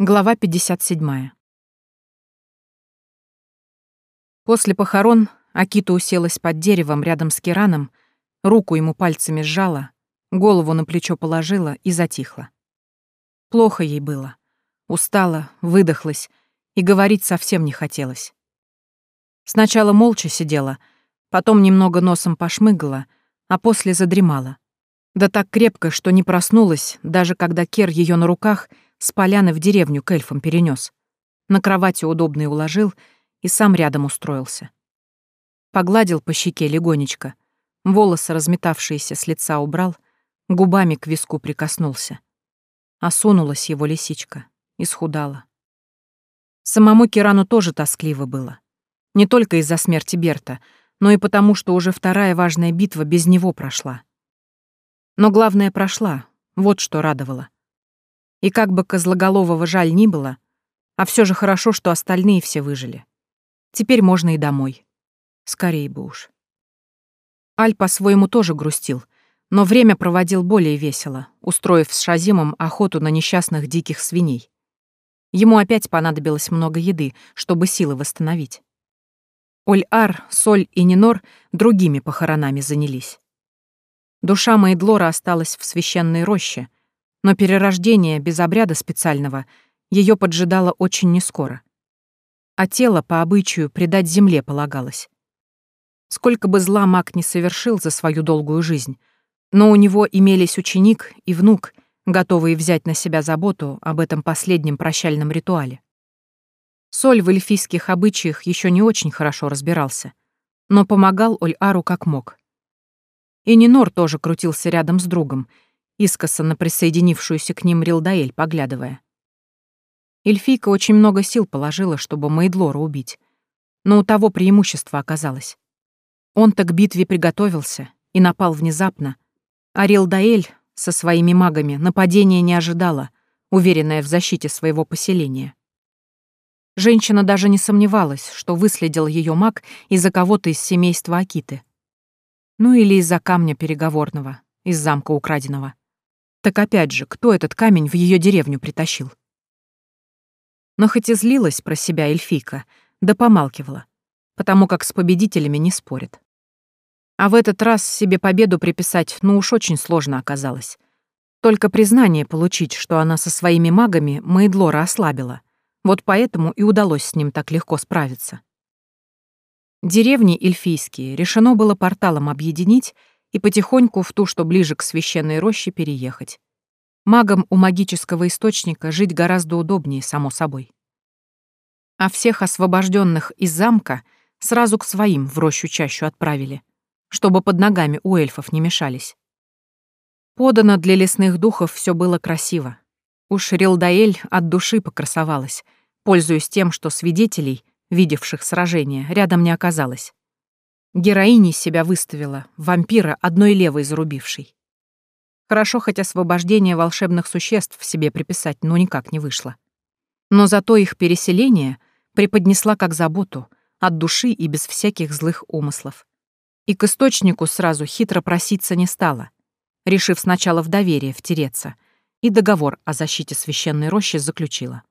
Глава 57. После похорон Акита уселась под деревом рядом с Кираном, руку ему пальцами сжала, голову на плечо положила и затихла. Плохо ей было. Устала, выдохлась, и говорить совсем не хотелось. Сначала молча сидела, потом немного носом пошмыгала, а после задремала. Да так крепко, что не проснулась, даже когда Кер ее на руках — с поляны в деревню к эльфам перенес. На кровати удобный уложил и сам рядом устроился. Погладил по щеке легонечко, волосы, разметавшиеся с лица, убрал, губами к виску прикоснулся. Осунулась его лисичка, исхудала. Самому Кирану тоже тоскливо было. Не только из-за смерти Берта, но и потому, что уже вторая важная битва без него прошла. Но главное прошла, вот что радовало. И как бы Козлоголового жаль ни было, а все же хорошо, что остальные все выжили. Теперь можно и домой. Скорее бы уж. Аль по-своему тоже грустил, но время проводил более весело, устроив с Шазимом охоту на несчастных диких свиней. Ему опять понадобилось много еды, чтобы силы восстановить. Оль-Ар, Соль и Нинор другими похоронами занялись. Душа Мейдлора осталась в священной роще, но перерождение без обряда специального ее поджидало очень нескоро. А тело по обычаю предать земле полагалось. Сколько бы зла маг не совершил за свою долгую жизнь, но у него имелись ученик и внук, готовые взять на себя заботу об этом последнем прощальном ритуале. Соль в эльфийских обычаях еще не очень хорошо разбирался, но помогал Оль-Ару как мог. И Нинор тоже крутился рядом с другом — искоса на присоединившуюся к ним Рилдаэль, поглядывая. Эльфийка очень много сил положила, чтобы Мейдлора убить, но у того преимущество оказалось. Он-то к битве приготовился и напал внезапно, а Рилдаэль со своими магами нападения не ожидала, уверенная в защите своего поселения. Женщина даже не сомневалась, что выследил ее маг из-за кого-то из семейства Акиты. Ну или из-за камня переговорного, из замка украденного. Так опять же, кто этот камень в ее деревню притащил? Но хоть и злилась про себя эльфийка, да помалкивала, потому как с победителями не спорит. А в этот раз себе победу приписать ну уж очень сложно оказалось. Только признание получить, что она со своими магами Мейдлора ослабила. Вот поэтому и удалось с ним так легко справиться. Деревни эльфийские решено было порталом объединить и потихоньку в ту, что ближе к священной роще, переехать. Магам у магического источника жить гораздо удобнее, само собой. А всех освобожденных из замка сразу к своим в рощу чащу отправили, чтобы под ногами у эльфов не мешались. Подано для лесных духов все было красиво. Уж Рилдаэль от души покрасовалась, пользуясь тем, что свидетелей, видевших сражение, рядом не оказалось. Героиней себя выставила, вампира одной левой зарубившей. Хорошо хоть освобождение волшебных существ в себе приписать, но никак не вышло. Но зато их переселение преподнесла как заботу, от души и без всяких злых умыслов. И к источнику сразу хитро проситься не стала, решив сначала в доверие втереться, и договор о защите священной рощи заключила.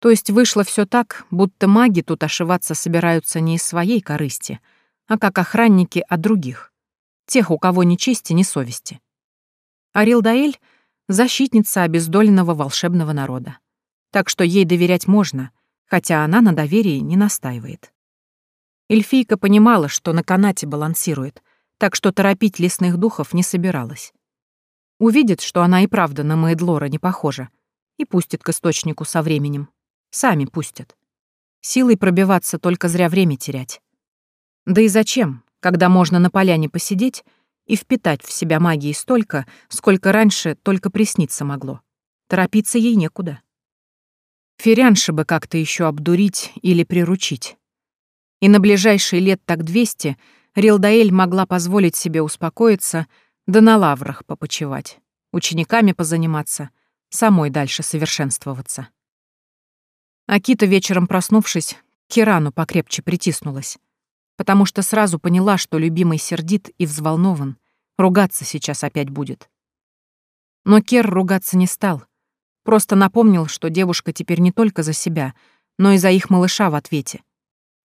То есть вышло все так, будто маги тут ошиваться собираются не из своей корысти — а как охранники от других, тех, у кого ни чести, ни совести. Арилдаэль — защитница обездоленного волшебного народа. Так что ей доверять можно, хотя она на доверии не настаивает. Эльфийка понимала, что на канате балансирует, так что торопить лесных духов не собиралась. Увидит, что она и правда на Мэйдлора не похожа, и пустит к источнику со временем. Сами пустят. Силой пробиваться только зря время терять. Да и зачем, когда можно на поляне посидеть и впитать в себя магии столько, сколько раньше только присниться могло. Торопиться ей некуда. Ферянши бы как-то еще обдурить или приручить. И на ближайшие лет так двести Рилдаэль могла позволить себе успокоиться, да на лаврах попочевать, учениками позаниматься, самой дальше совершенствоваться. Акита, вечером проснувшись, к Кирану покрепче притиснулась потому что сразу поняла, что любимый сердит и взволнован, ругаться сейчас опять будет. Но Кер ругаться не стал, Просто напомнил, что девушка теперь не только за себя, но и за их малыша в ответе.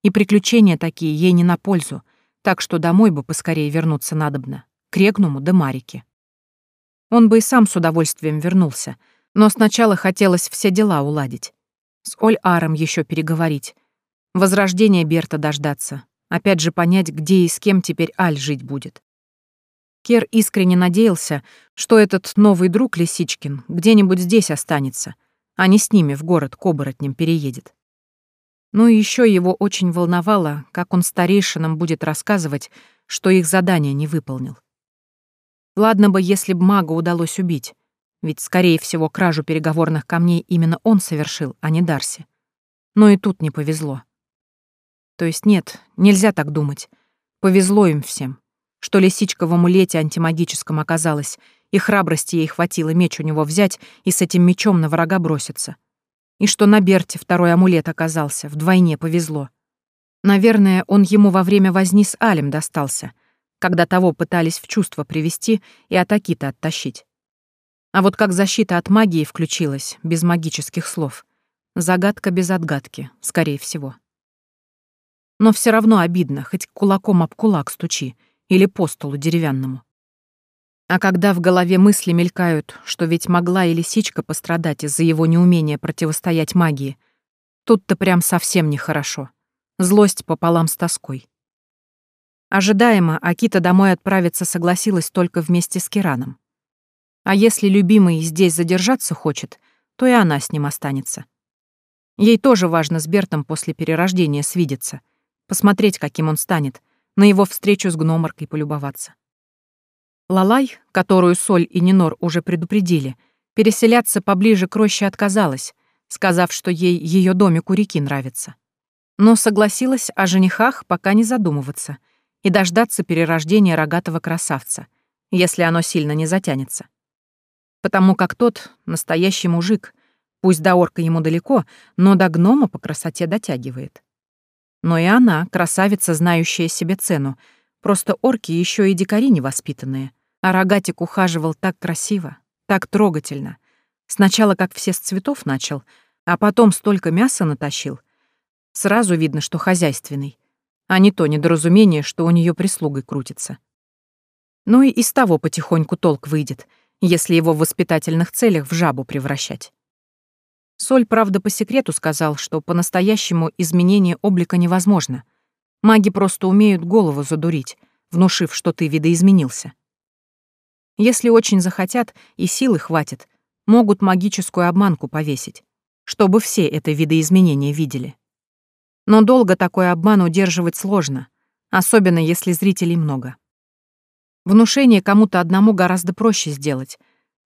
И приключения такие ей не на пользу, так что домой бы поскорее вернуться надобно, к Регнуму да Марике. Он бы и сам с удовольствием вернулся, но сначала хотелось все дела уладить. С Оль-Аром еще переговорить. Возрождение Берта дождаться. Опять же понять, где и с кем теперь Аль жить будет. Кер искренне надеялся, что этот новый друг Лисичкин где-нибудь здесь останется, а не с ними в город к оборотням переедет. Ну и еще его очень волновало, как он старейшинам будет рассказывать, что их задание не выполнил. Ладно бы, если б мага удалось убить, ведь, скорее всего, кражу переговорных камней именно он совершил, а не Дарси. Но и тут не повезло. То есть нет, нельзя так думать. Повезло им всем что лисичка в амулете антимагическом оказалась, и храбрости ей хватило меч у него взять и с этим мечом на врага броситься. И что на Берте второй амулет оказался, вдвойне повезло. Наверное, он ему во время возни с Алем достался, когда того пытались в чувство привести и от Акита оттащить. А вот как защита от магии включилась, без магических слов. Загадка без отгадки, скорее всего. Но все равно обидно, хоть кулаком об кулак стучи, или по столу деревянному. А когда в голове мысли мелькают, что ведь могла и лисичка пострадать из-за его неумения противостоять магии, тут-то прям совсем нехорошо. Злость пополам с тоской. Ожидаемо Акита домой отправиться согласилась только вместе с Кираном. А если любимый здесь задержаться хочет, то и она с ним останется. Ей тоже важно с Бертом после перерождения свидеться, посмотреть, каким он станет, на его встречу с гноморкой полюбоваться. Лалай, которую Соль и Нинор уже предупредили, переселяться поближе к роще отказалась, сказав, что ей ее домик у реки нравится. Но согласилась о женихах пока не задумываться и дождаться перерождения рогатого красавца, если оно сильно не затянется. Потому как тот — настоящий мужик, пусть до орка ему далеко, но до гнома по красоте дотягивает. Но и она, красавица, знающая себе цену. Просто орки еще и дикари невоспитанные. А рогатик ухаживал так красиво, так трогательно. Сначала как все с цветов начал, а потом столько мяса натащил. Сразу видно, что хозяйственный. А не то недоразумение, что у нее прислугой крутится. Ну и из того потихоньку толк выйдет, если его в воспитательных целях в жабу превращать. Соль, правда, по секрету сказал, что по-настоящему изменение облика невозможно. Маги просто умеют голову задурить, внушив, что ты видоизменился. Если очень захотят и силы хватит, могут магическую обманку повесить, чтобы все это видоизменение видели. Но долго такой обман удерживать сложно, особенно если зрителей много. Внушение кому-то одному гораздо проще сделать —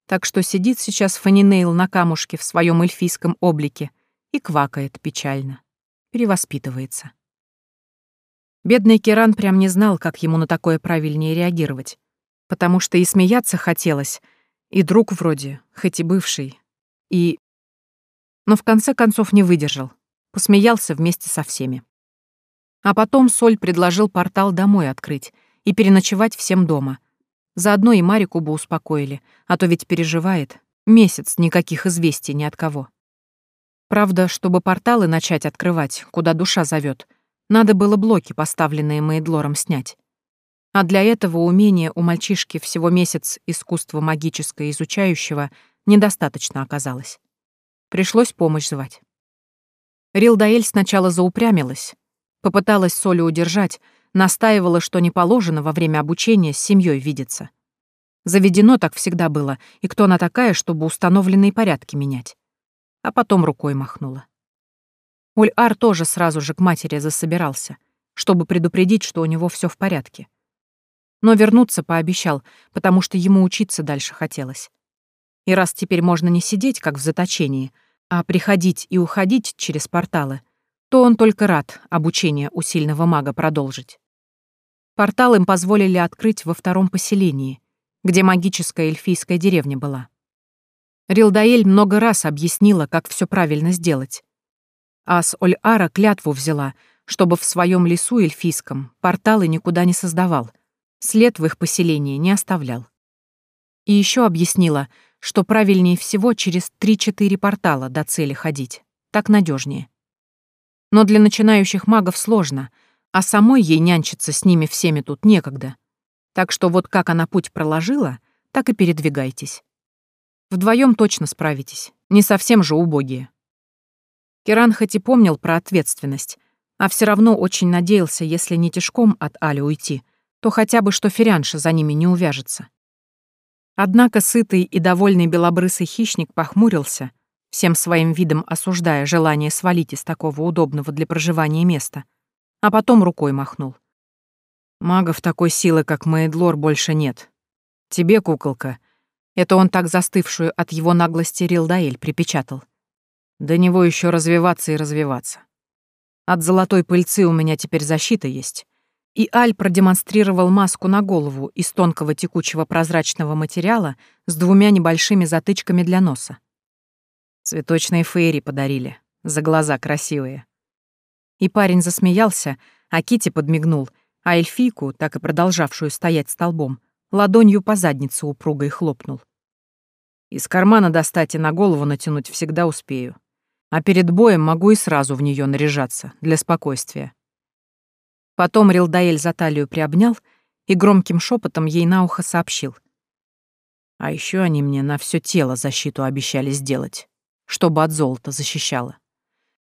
так что сидит сейчас Фанинейл на камушке в своем эльфийском облике и квакает печально. Перевоспитывается. Бедный Керан прям не знал, как ему на такое правильнее реагировать, потому что и смеяться хотелось, и друг вроде, хоть и бывший, и... Но в конце концов не выдержал, посмеялся вместе со всеми. А потом Соль предложил портал домой открыть и переночевать всем дома — Заодно и Марику бы успокоили, а то ведь переживает. Месяц никаких известий ни от кого. Правда, чтобы порталы начать открывать, куда душа зовет, надо было блоки, поставленные Мейдлором, снять. А для этого умения у мальчишки всего месяц искусства магическое изучающего недостаточно оказалось. Пришлось помощь звать. Рилдаэль сначала заупрямилась, попыталась Солю удержать, Настаивала, что не положено во время обучения с семьей видеться. Заведено так всегда было, и кто она такая, чтобы установленные порядки менять. А потом рукой махнула. Уль-Ар тоже сразу же к матери засобирался, чтобы предупредить, что у него все в порядке. Но вернуться пообещал, потому что ему учиться дальше хотелось. И раз теперь можно не сидеть, как в заточении, а приходить и уходить через порталы, то он только рад обучение у сильного мага продолжить. Портал им позволили открыть во втором поселении, где магическая эльфийская деревня была. Рилдаэль много раз объяснила, как все правильно сделать. А с Оль-Ара клятву взяла, чтобы в своем лесу эльфийском порталы никуда не создавал, след в их поселении не оставлял. И еще объяснила, что правильнее всего через 3-4 портала до цели ходить. Так надежнее. Но для начинающих магов сложно, а самой ей нянчиться с ними всеми тут некогда. Так что вот как она путь проложила, так и передвигайтесь. Вдвоем точно справитесь, не совсем же убогие. Керан хоть и помнил про ответственность, а все равно очень надеялся, если не тяжком от Али уйти, то хотя бы что Ферянша за ними не увяжется. Однако сытый и довольный белобрысый хищник похмурился, всем своим видом осуждая желание свалить из такого удобного для проживания места, а потом рукой махнул. «Магов такой силы, как Мейдлор, больше нет. Тебе, куколка, это он так застывшую от его наглости Рилдаэль припечатал. До него еще развиваться и развиваться. От золотой пыльцы у меня теперь защита есть. И Аль продемонстрировал маску на голову из тонкого текучего прозрачного материала с двумя небольшими затычками для носа. Цветочные фейри подарили, за глаза красивые. И парень засмеялся, а Кити подмигнул, а эльфийку, так и продолжавшую стоять столбом, ладонью по заднице упругой хлопнул. Из кармана достать и на голову натянуть всегда успею. А перед боем могу и сразу в нее наряжаться, для спокойствия. Потом Рилдаэль за талию приобнял и громким шепотом ей на ухо сообщил. А еще они мне на все тело защиту обещали сделать, чтобы от золота защищало.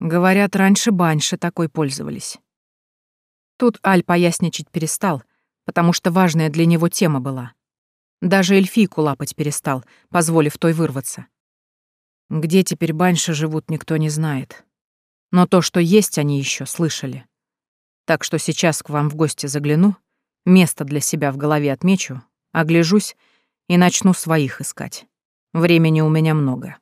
Говорят, раньше баньше такой пользовались. Тут Аль поясничать перестал, потому что важная для него тема была. Даже эльфийку лапать перестал, позволив той вырваться. Где теперь баньши живут, никто не знает. Но то, что есть, они еще слышали. Так что сейчас к вам в гости загляну, место для себя в голове отмечу, огляжусь и начну своих искать. Времени у меня много.